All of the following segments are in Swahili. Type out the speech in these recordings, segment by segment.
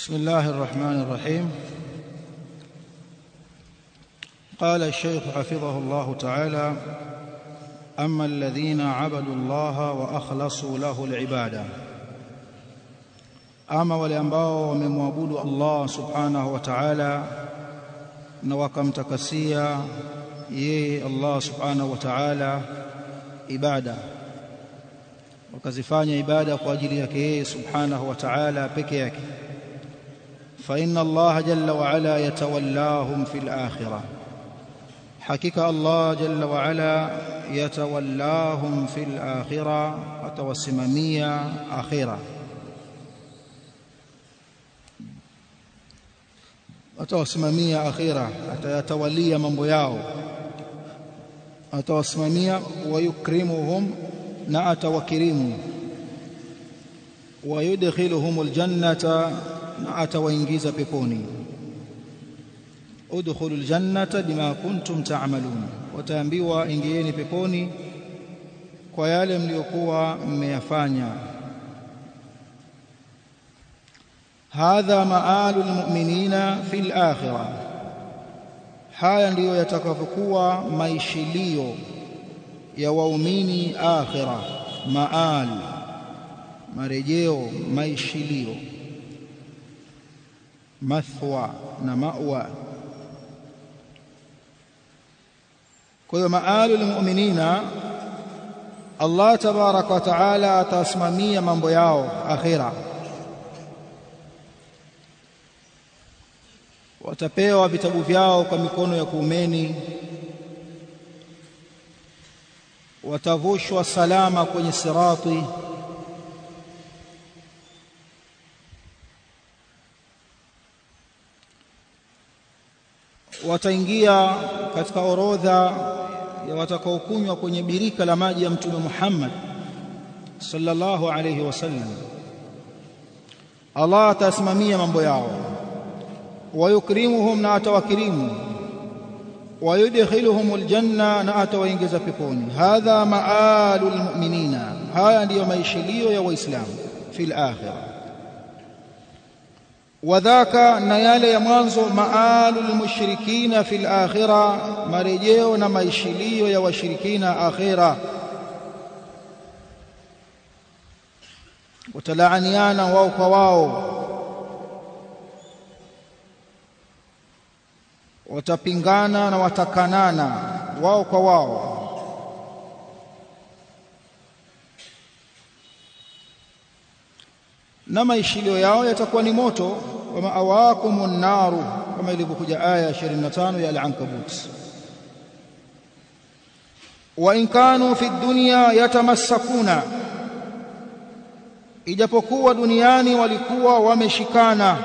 بسم الله الرحمن الرحيم. قال الشيخ حفظه الله تعالى أما الذين عبدوا الله وأخلصوا له العبادة. أما والامباو وممعبدوا الله سبحانه وتعالى نوكم تكسيا يي الله سبحانه وتعالى عباده وكزفانيا عباده كاجلي yake سبحانه وتعالى بيكي fa inna Allah jalla wa ala yatawallahum fil akhirah hakika Allah jalla wa ala yatawallahum fil akhirah atawasimamia akhirah atawasimamia akhira atayatawalia mambo yao atawasimamia wayukrimuhum na atawakirimu wayudkhiluhum aljannata na atawaingiza peponi. Udkhulul jannata bima kuntum ta'malun. Wataambiwa ingieni peponi kwa yale mliokuwa mmeyafanya. Hadha maalu mu'minina fil akhirah. Haya ndiyo yatakavyokuwa maishilio ya waumini akhirah. Maal marejeo maishilio mathwa na mawa. Kwa hiyo maalu almu'minina Allah tabaraka wa taala atasimamia mambo yao akhira. Watapewa vitabu vyao kwa mikono ya kuumeni. Watavushwa salama kwenye sirati wataingia katika orodha ya watakaokunywa kwenye birika la maji ya mtume Muhammad sallallahu alayhi wasallam Allah atasimamia mambo yao ويكرمهم ناتوكريم ويدخلهم الجنة ناتوينجز بكوني هذا مآل المؤمنين هذا ndio maishilio ya waislamu fil akhirah wadhaka na yale ya mwanzo maalul mushrikina fil akhira marejeo na maishilio ya washirikina akhira. Watalaaniana wao kwa wao. Watapingana na watakanana wao kwa wao na maishilio yao yatakuwa ni moto. Wa maawakumun naru kama ilivyokuja aya 25 ya al-ankabut. Wa in kanu fi dunya yatamassakuna ijapokuwa duniani walikuwa wameshikana.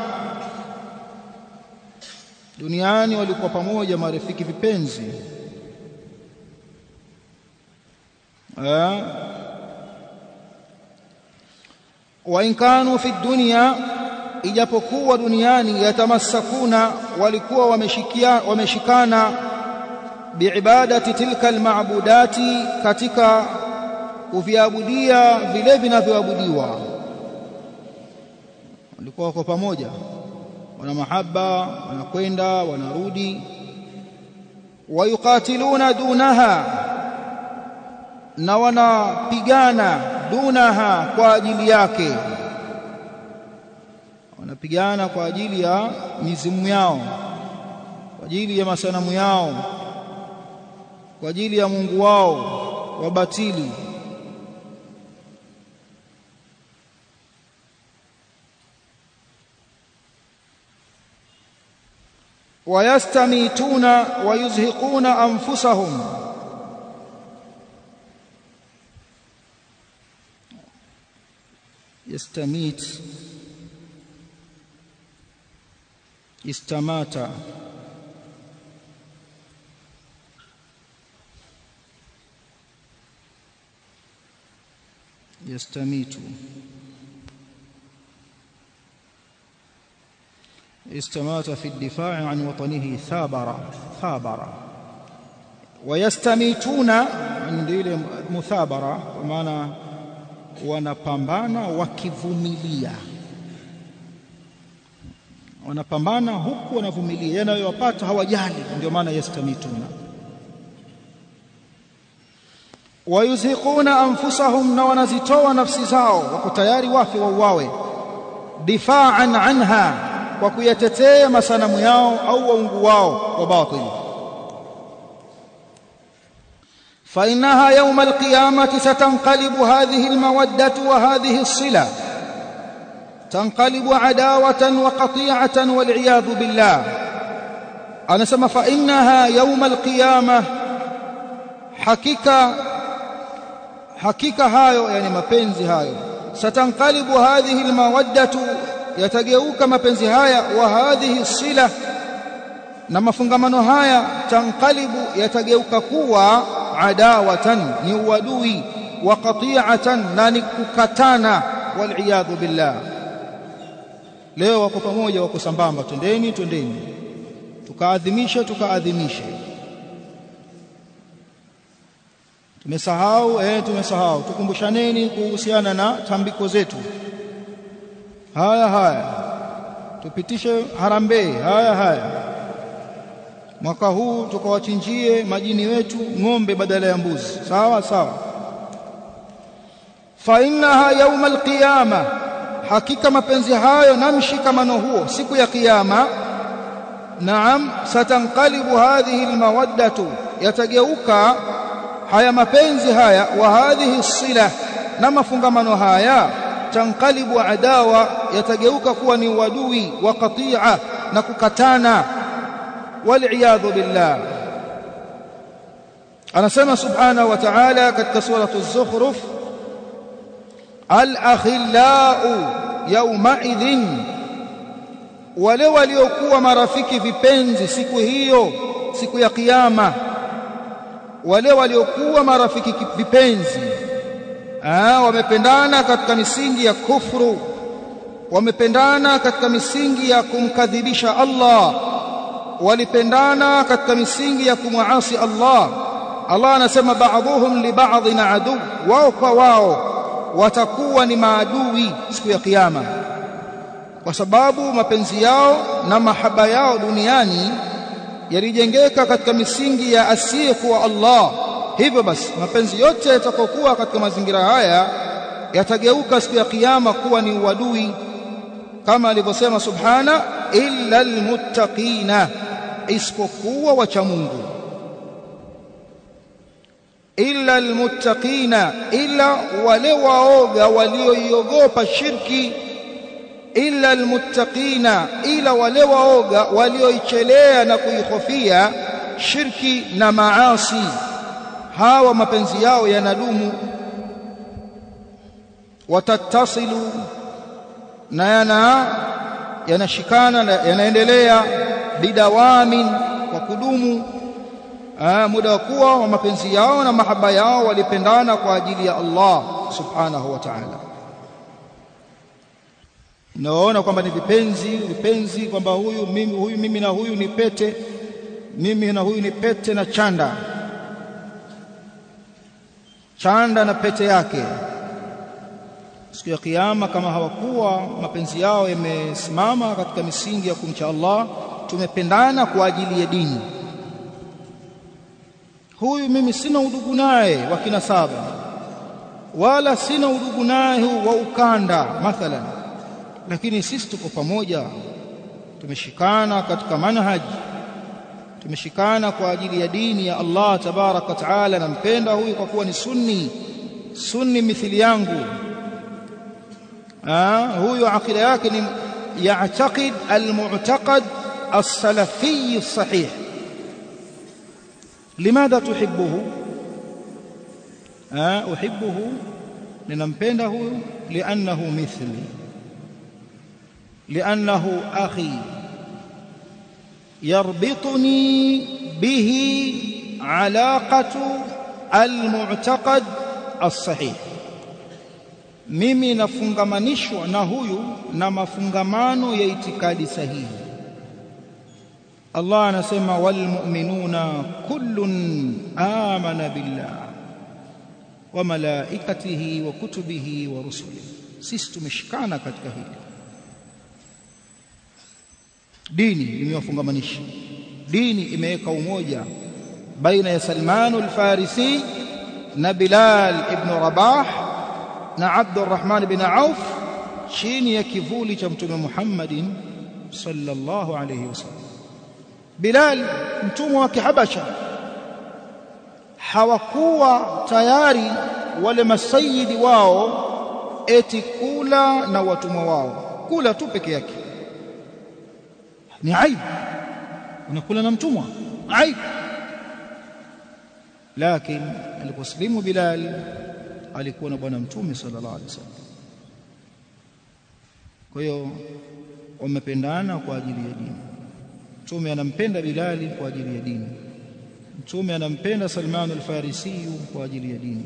Duniani walikuwa pamoja marafiki vipenzi wa in kanu fi dunya ijapokuwa duniani yatamassakuna walikuwa wameshikia wameshikana biibadati tilka almaabudati katika kuviabudia vile vinavyoabudiwa. Walikuwa wako pamoja wana mahaba wanakwenda wanarudi. Wayuqatiluna dunaha na wanapigana dunaha kwa ajili yake. Wanapigana kwa ajili ya mizimu yao kwa ajili ya masanamu yao kwa ajili ya mungu wao wa batili. Wayastamituna wayuzhiquna anfusahum. يستميت. استمات يستميت. استمات في الدفاع عن وطنه ثابر. ثابر. ويستميتون عن ile muthabara kwa maana wanapambana wakivumilia. Wanapambana huku wanavumilia. Yanayowapata hawajali. Ndio maana yastamituna wayuzhiquna anfusahum na wanazitoa nafsi zao. Wako tayari wafe wauawe? Difaan anha kwa kuyatetea masanamu yao au waungu wao wa batili فإنها يوم القيامة ستنقلب هذه المودة وهذه الصلة تنقلب عداوة وقطيعة والعياذ بالله أنا سمى فإنها يوم القيامة حقيقة حقيقة هايو يعني mapenzi hayo ستنقلب هذه المودة yatageuka mapenzi haya wa hadhihi sila na mafungamano haya tankalibu yatageuka kuwa adawatan ni uadui wa qati'atan na ni kukatana wal billah. Leo wako pamoja wako sambamba twendeni twendeni. Tukaadhimisha tukaadhimisha tumesahau eh tumesahau. Tukumbushaneni kuhusiana na tambiko zetu. Haya haya. Tupitishe harambee. Haya haya mwaka huu tukawachinjie majini wetu ng'ombe badala ya mbuzi. Sawa sawa. Fa innaha yawma alqiyama. Hakika mapenzi hayo na mshikamano huo siku ya kiyama. Naam satanqalibu hadhihi almawaddatu. Yatageuka haya mapenzi haya wa hadhihi sila na mafungamano haya. Tanqalibu adawa. Yatageuka kuwa ni uadui wa qati'a na kukatana والعياذ بالله anasema subhanahu wa ta'ala katika suratu az-zukhruf al-akhillau yawma idhin wale waliokuwa marafiki vipenzi siku hiyo siku ya kiyama wale waliokuwa marafiki vipenzi ah wamependana katika misingi ya kufru wamependana katika misingi ya kumkadhibisha Allah walipendana katika misingi ya kumwasi Allah. Allah anasema ba'dhuhum li ba'dhin adu wao kwa wao watakuwa ni maadui siku ya kiyama. Kwa sababu mapenzi yao na mahaba yao duniani yalijengeka katika misingi ya asiyekuwa Allah. Hivyo basi mapenzi yote yatakokuwa katika mazingira haya yatageuka siku ya kiyama kuwa ni uadui. Kama alivyosema subhana illa almuttaqina isipokuwa wacha Mungu. Illa almuttaqina illa wale waoga walioiogopa shirki. Illa almuttaqina ila wale waoga walioichelea na kuihofia shirki na maasi. Hawa mapenzi yao yanadumu. Watattasilu na yana yanashikana yanaendelea bidawamin kwa kudumu. Aa, muda wa kuwa wa mapenzi yao na mahaba yao walipendana kwa ajili ya Allah subhanahu wa ta'ala. Naona kwamba ni vipenzi vipenzi kwamba huyu mimi huyu mimi na huyu ni pete mimi na huyu ni pete na chanda. Chanda na pete yake. Siku ya kiyama kama hawakuwa mapenzi yao yamesimama katika misingi ya kumcha Allah tumependana kwa ajili ya dini. Huyu mimi sina udugu naye wa kinasaba wala sina udugu naye wa ukanda mathalan. Lakini sisi tuko pamoja tumeshikana katika manhaji tumeshikana kwa ajili ya dini ya Allah tabaraka wa taala. Nampenda huyu kwa kuwa ni sunni sunni mithili yangu. Ah huyu akida yake ni ya'taqid al-mu'taqad السلفي الصحيح. لماذا تحبه؟ آه، أحبه لننبينه لأنه مثلي لأنه أخي يربطني به علاقة المعتقد الصحيح. ميمي نفنغمانيشو نهيو نما فنغمانو يتكادي Allah anasema walmu'minuna kullun amana billah wa malaikatihi wa kutubihi wa rusulihi. Sisi tumeshikana katika hili. Dini imewafungamanisha. Dini imeweka umoja baina ya Salman al-Farisi na Bilal ibn Rabah na Abdurrahman ibn Auf chini ya kivuli cha mtume Muhammadin sallallahu alayhi wasallam Bilal mtumwa wa Kihabasha hawakuwa tayari wale masayidi wao eti kula na watumwa wao. Kula tu peke yake. Ni aibu. Unakula na mtumwa. Aibu. Lakini aliposlimu Bilal alikuwa na bwana mtume sallallahu alaihi wasallam. Kwa hiyo wamependana kwa ajili ya dini mtume anampenda Bilali kwa ajili ya dini. Mtume anampenda Salman al-Farisi kwa ajili ya dini.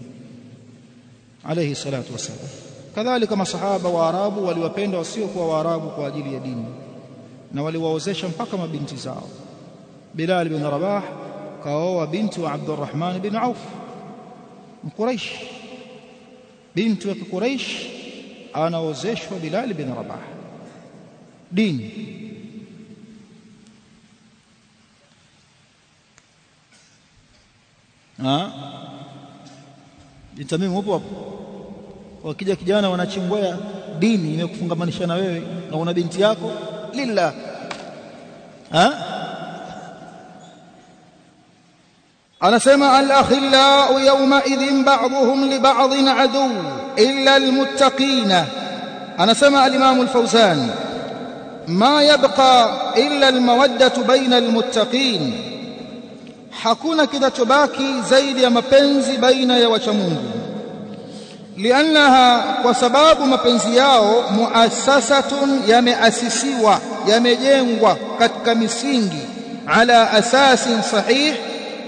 Alayhi salatu wasallam kadhalika masahaba wa Arabu waliwapenda wasiokuwa Waarabu kwa ajili ya dini na waliwaozesha mpaka mabinti zao. Bilal bin Rabah kaoa binti wa Abdurrahman bin Auf Mquraish. Binti wa Quraish anaozeshwa Bilal bin Rabah. Dini Tamim upo hapo. Wakija kijana wanachingwea dini imekufungamanisha na wewe na una binti yako lillah ha? Anasema al-akhillau yawma idhin ba'dhum li ba'dhin adu illa al-muttaqina. Anasema al-imam al-fawzan ma yabqa illa al-mawaddatu bayna al-muttaqin hakuna kinachobaki zaidi ya mapenzi baina ya wacha Mungu. Liannaha kwa sababu mapenzi yao muasasatun yameasisiwa yamejengwa katika misingi ala asasin sahih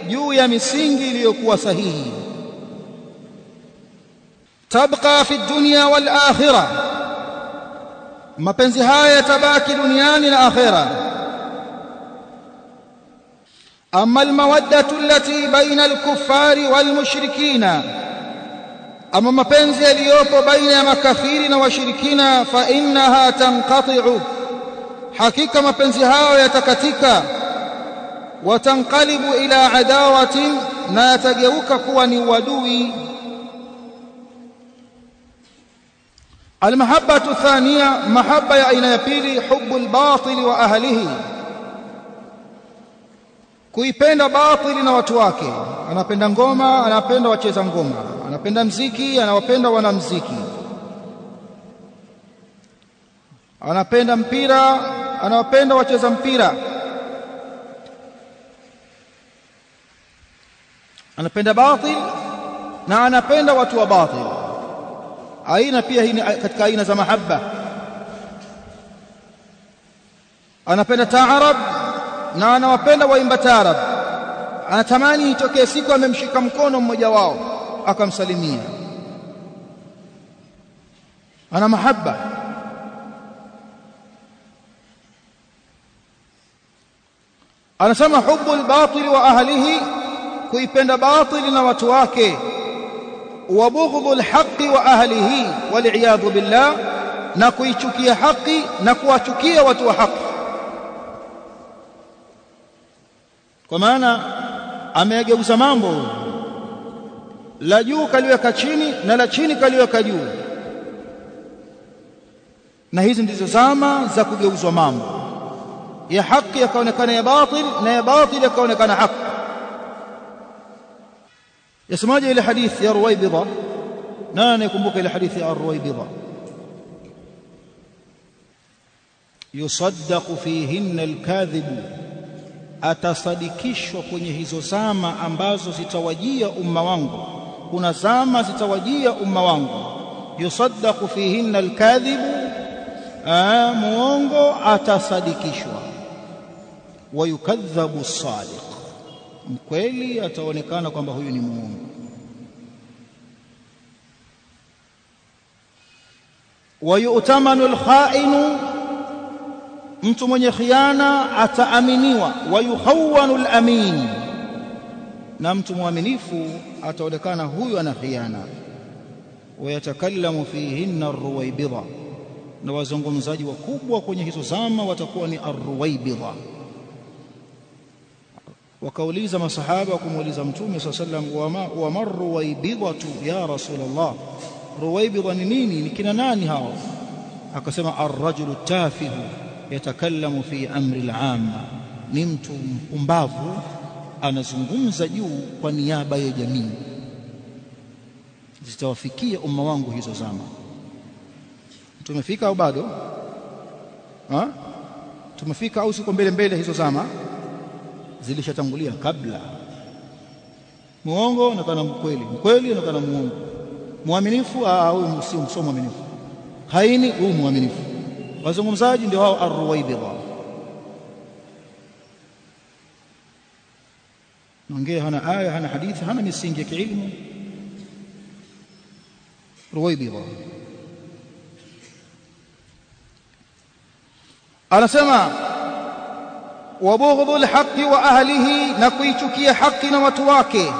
juu ya misingi iliyokuwa sahihi. Tabqa fi dunya wal akhirah. Mapenzi haya yatabaki duniani na akhirah أما المودة التي بين الكفار والمشركين أما ما مبنزي اليوب بين مكفيرين وشركنا فإنها تنقطع. حقيقة مبنزيها ويتكتك وتنقلب إلى عداوة ما تجوكك ونودوي المحبة الثانية محبة يأينا يبيلي حب الباطل وأهله. المحبة الثانية kuipenda batili na watu wake. Anapenda ngoma anapenda wacheza ngoma. Anapenda mziki anawapenda wanamziki. Anapenda mpira anawapenda wacheza mpira. Anapenda batil na anapenda watu wa batil. Aina pia hii katika aina za mahaba anapenda taarab na anawapenda waimba taarab. Anatamani itokee siku amemshika mkono mmoja wao akamsalimia. Ana mahaba. Anasema hubu lbatili wa ahlihi kuipenda batili na watu wake. Wa bughdhu lhaqi wa ahlihi wal'iyadhu billah na kuichukia haki na kuwachukia watu wa haki kwa maana ameyageuza mambo la juu kaliweka chini na la chini kaliweka juu na hizi ndizo zama za kugeuzwa mambo ya haki yakaonekana ya batil na ya batil yakaonekana haki yasemaje ile hadithi ya Ruwaybida nani kumbuka ile hadithi ya Ruwaybida yusaddaqu fihinna alkadhibu atasadikishwa kwenye hizo zama ambazo zitawajia umma wangu. Kuna zama zitawajia umma wangu. Yusaddaqu fihinna alkadhibu muongo atasadikishwa. Wayukadhabu sadiq mkweli ataonekana kwamba huyu ni muongo. Wayutamanu alkhainu mtu mwenye khiana ataaminiwa wayukhawanu alamin na mtu mwaminifu ataonekana huyu ana khiana wayatakallamu fihinna arruwaybidha na wazungumzaji wakubwa kwenye hizo zama watakuwa ni arruwaibidha wakauliza masahaba kumuuliza mtume saa sallam wama ruwaibidhatu ya rasulullah ruwaibidha ni nini ni kina nani hao akasema arrajulu tafihu yatakallamu fi amri al-amma ni mtu mpumbavu anazungumza juu kwa niaba ya jamii. Zitawafikia umma wangu hizo zama. Tumefika au bado? Ha? tumefika au siko mbele mbele hizo zama? Zilishatangulia kabla. Muongo nakana mkweli. Mkweli nakana muongo. Muaminifu au sio msomo mwaminifu? Haini huyu muaminifu wazungumzaji ndio hao arruwaibidha naongea hana aya hana hadithi hana misingi ya kiilmu ruwaibidha anasema wabughdhu alhaqi wa ahlihi na kuichukia haki na watu wake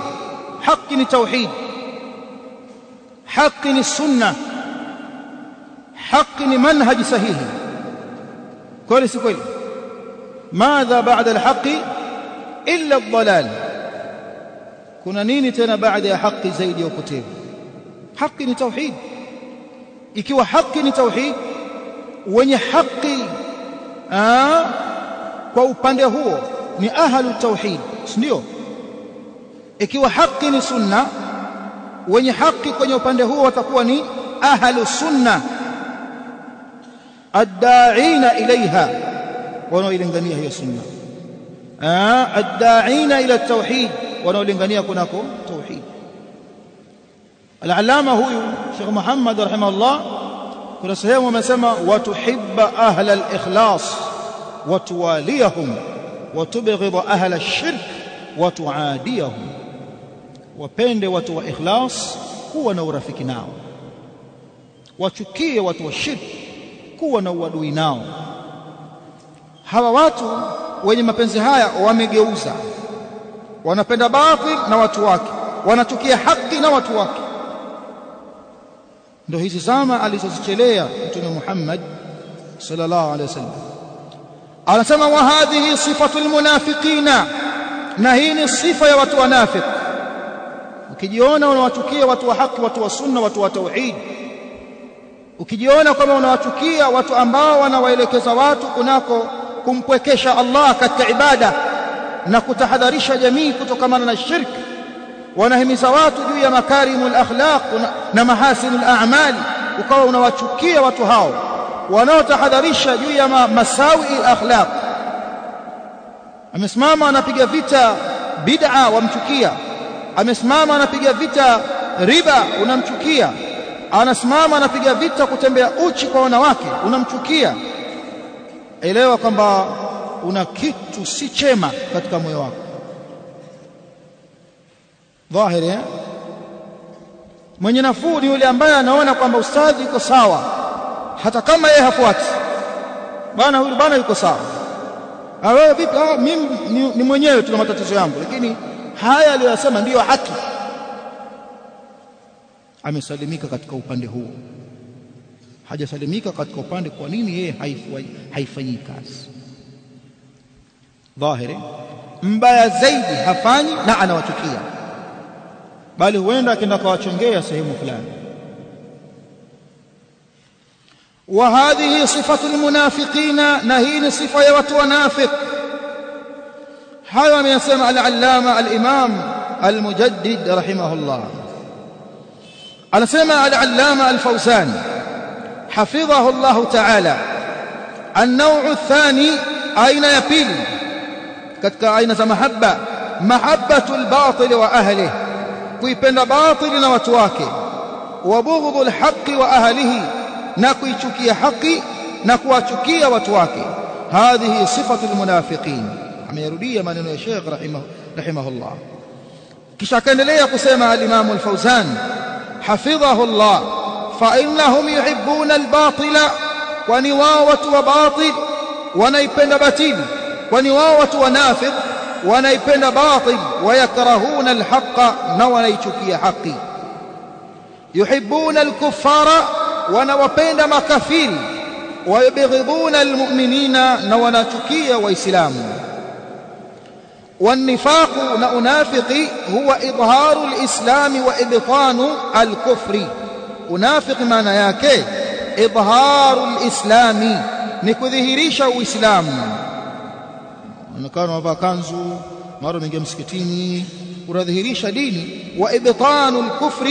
haki ni tauhid haki ni sunna haki ni manhaji sahihi. Kweli si kweli? Madha baada alhaqi illa ldalal kuna nini tena baada ya haki zaidi ya upotevu? Haki ni tauhid. Ikiwa haki ni tauhid wenye haki aa, kwa upande huo ni ahlu tauhid ndio? Ikiwa haki ni sunna wenye haki kwenye upande huo watakuwa ni ahlu sunna addaina ilaiha. Wanaoilingania hiyo sunna. Addaina ila tauhid wanaolingania kunako tauhid al-allama huyu Sheikh Muhammad rahimahullah kuna sehemu amesema watuhibba ahla al-ikhlas watuwaliyahum watubghid ahla ash-shirk watuadiyahum. Wapende watu wa ikhlas kuwa na urafiki nao. Wachukie watu wa shirki kuwa na uadui nao. Hawa watu wenye mapenzi haya wamegeuza. Wanapenda batil na watu wake. Wanachukia haki na watu wake. Ndio hizi zama alizozichelea mtume Muhammad sallallahu alaihi wasallam. Anasema wa hadhihi sifatu munafiqina, na hii ni sifa ya watu wanafiki ukijiona unawachukia watu wa haki watu wa sunna watu wa tauhid ukijiona kwamba unawachukia watu ambao wanawaelekeza watu kunako kumpwekesha Allah katika ibada na kutahadharisha jamii kutokamana na shirki wanahimiza watu juu ya makarimul akhlaq na mahasinul a'mali ukawa unawachukia watu hao wanaotahadharisha juu ya masawi akhlaq amesimama anapiga vita bid'a wamchukia. Amesimama anapiga vita riba unamchukia anasimama anapiga vita kutembea uchi kwa wanawake. Unamchukia. Elewa kwamba una kitu si chema katika moyo wako. Dhahiri eh? mwenye nafuu ni yule ambaye anaona kwamba ustadhi yuko sawa. Hata kama yeye hafuati. Bana, huyu bana yuko sawa. Wewe vipi? Ah mimi ni, ni mwenyewe tuna matatizo yangu. Lakini haya aliyosema ndiyo haki amesalimika katika upande huo hajasalimika katika upande kwa nini yeye haifanyii kazi dhahiri mbaya zaidi hafanyi na anawachukia bali huenda akaenda kawachongea sehemu fulani wa hadhihi sifatu almunafiqina na hii ni sifa ya watu wanafiq hayo ameyasema al-allama al-imam al-mujaddid rahimahullah anasema al-allama al-fawzan حفظه الله تعالى النوع الثاني أين يبيل كتك أين محبة محبة الباطل وأهله kuipenda batili na watu wake wabughdhu alhaqi wa ahlihi na kuichukia haki na kuwachukia watu wake hadhihi sifatu almunafiqin amerudia maneno ya Sheikh rahimah rahimahullah Kisha akaendelea kusema al-Imam al-Fawzan hafidhahu Allah fa innahum yuhibbuna al-batila kwani wao watu wa batil wanaipenda batili kwani wao watu wanafiq wanaipenda batil wayakrahuna alhaqa na wanaichukia haki. Yuhibbuna alkuffara wanawapenda makafiri wayubghiduna almu'minina na wanachukia waislamu والنفاق نأنافق هو إظهار الإسلام وإبطان الكفر. أنافق ما نياك إظهار الإسلام. نكذهريش كان نكانوا باكانزو مارو من جمس كتيني ورذهريش ديني. وإبطان الكفر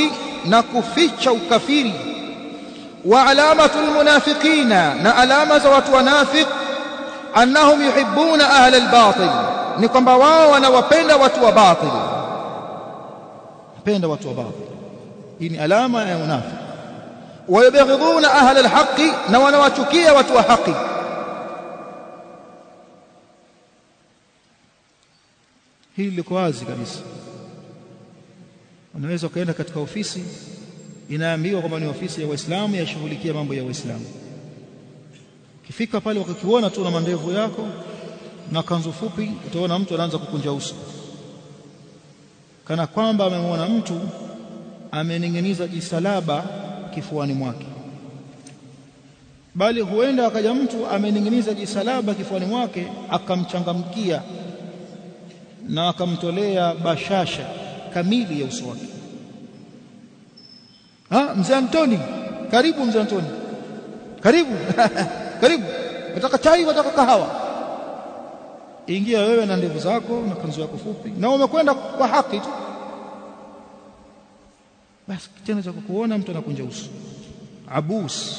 نكفيش وكفير وعلامة المنافقين نألامز واتوا نافق أنهم يحبون أهل الباطل. ni kwamba wao wanawapenda watu wa batili wapenda watu wa batili hii ni alama ya unafiki. Wayabghiduna ahla alhaqi na wanawachukia watu wa haqi hili liko wazi kabisa. Unaweza ukaenda katika ofisi inaambiwa kwamba ni ofisi ya waislamu yashughulikia mambo ya waislamu. Kifika pale wakakiona tu na mandevu yako na kanzu fupi utaona mtu anaanza kukunja uso. Kana kwamba amemwona mtu amening'iniza jisalaba kifuani mwake. Bali huenda akaja mtu amening'iniza jisalaba kifuani mwake akamchangamkia na akamtolea bashasha kamili ya uso wake. Ah mzee Antoni karibu mzee Antoni. Karibu karibu. Nataka chai nataka kahawa ingia wewe na ndevu zako na kanzu yako fupi. Na umekwenda kwa haki tu. Basi kitendo cha kukuona mtu anakunja uso. Abus.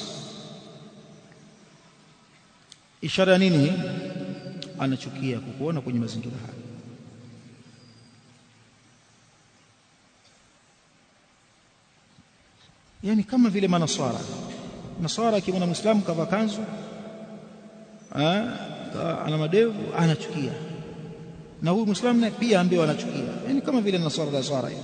Ishara nini? Anachukia kukuona kwenye mazingira haya yani kama vile manaswara. Naswara akimwona muislamu kavaa kanzu ana madevu anachukia. Na huyu muislamu naye pia ambaye anachukia yani kama vile nasara la sara hiyo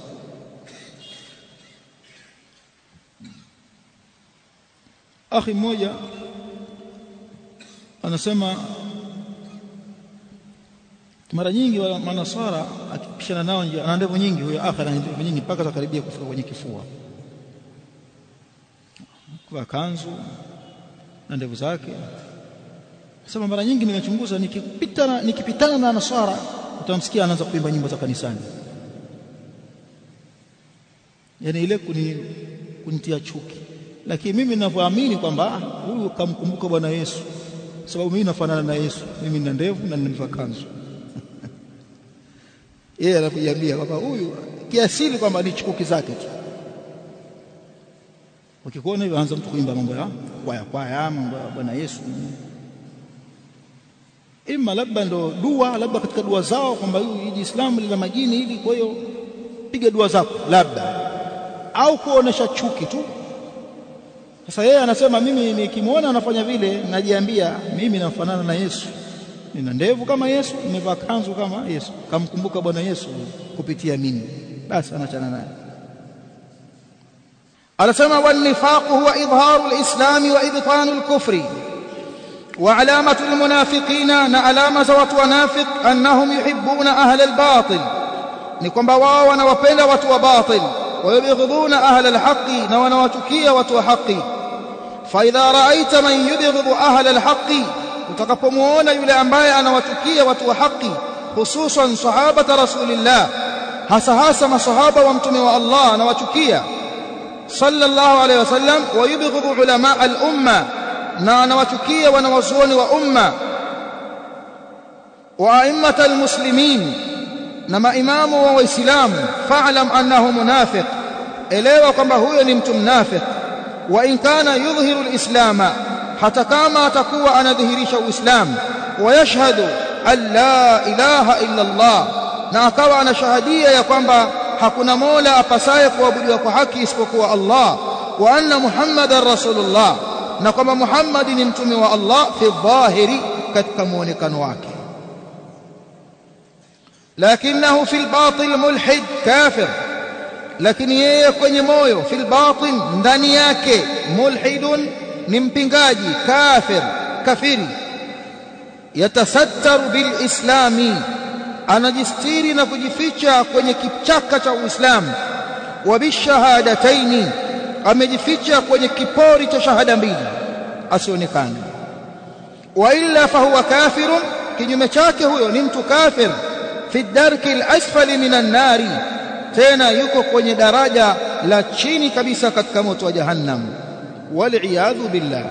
akhi mmoja anasema mara nyingi wala manasara akipishana nao ana ndevu nyingi huyo akhi ana ndevu nyingi mpaka zakaribia kufika kwenye kifua. Kwa kanzu na ndevu zake sema mara nyingi nimechunguza nikipita nikipitana na nasara utamsikia anaanza kuimba nyimbo za kanisani. Yani ile kuni kunitia chuki. Lakini mimi ninavyoamini kwamba huyu kamkumbuka Bwana Yesu. Sababu mimi nafanana na Yesu. Mimi nina ndevu na nina kanzu yeye anakujiambia kwamba huyu kiasili kwamba ni chuki zake tu. Ukikuona hivyo anza mtu kuimba mambo ya kwaya kwaya mambo ya Bwana Yesu ima labda ndo dua labda katika dua zao kwamba hili Islamu lina majini hili kwa hiyo piga dua zako. Labda. Au kuonesha chuki tu. Sasa yeye anasema mimi nikimwona anafanya vile najiambia mimi nafanana na Yesu. Nina ndevu kama Yesu nimevaa kanzu kama Yesu. Kamkumbuka Bwana Yesu kupitia mimi. Basi anachana naye. Anasema wanifaqu huwa idharu lislami wa ibtanu alkufri وعلامة المنافقين أن علامة زوات أنهم يحبون أهل الباطل. نكون بواوانا وفيلة واتوا باطل ويبغضون أهل الحق. نوانا وتكية واتوا حقي فإذا رأيت من يبغض أهل الحق وتقفمون يلي أنبايا أنا وتكية واتوا حق خصوصا صحابة رسول الله. هسهاسم صحابة وامتموا الله نوتكية صلى الله عليه وسلم. ويبغض علماء الأمة. Na anawachukia wanawazuoni wa umma wa aimmat al-muslimin na maimamu wa waislamu fa'lam annahu munafiq elewa kwamba huyo ni mtu mnafiq. Wa in kana yudhhiru al-islama hata kama atakuwa anadhihirisha uislamu wayashhadu an la ilaha illa Allah na akawa anashahadia ya kwamba hakuna mola apasaye kuabudiwa kwa haki isipokuwa Allah. Wa anna muhammadar rasulullah na kwamba Muhammad ni mtume wa Allah fi dhahiri katika muonekano wake. Lakinahu fil batil mulhid kafir. Lakini yeye kwenye moyo fil batin ndani yake mulhidun ni mpingaji kafir kafiri. Yatasattaru bil islami anajistiri na kujificha kwenye kichaka cha uislamu. Wa bishahadataini amejificha kwenye kipori cha shahada mbili asionekane. Wa illa fahuwa kafirun kinyume chake huyo ni mtu kafir. Fi darki al-asfali minan nari tena yuko kwenye daraja la chini kabisa katika moto wa jahannam. Wal billah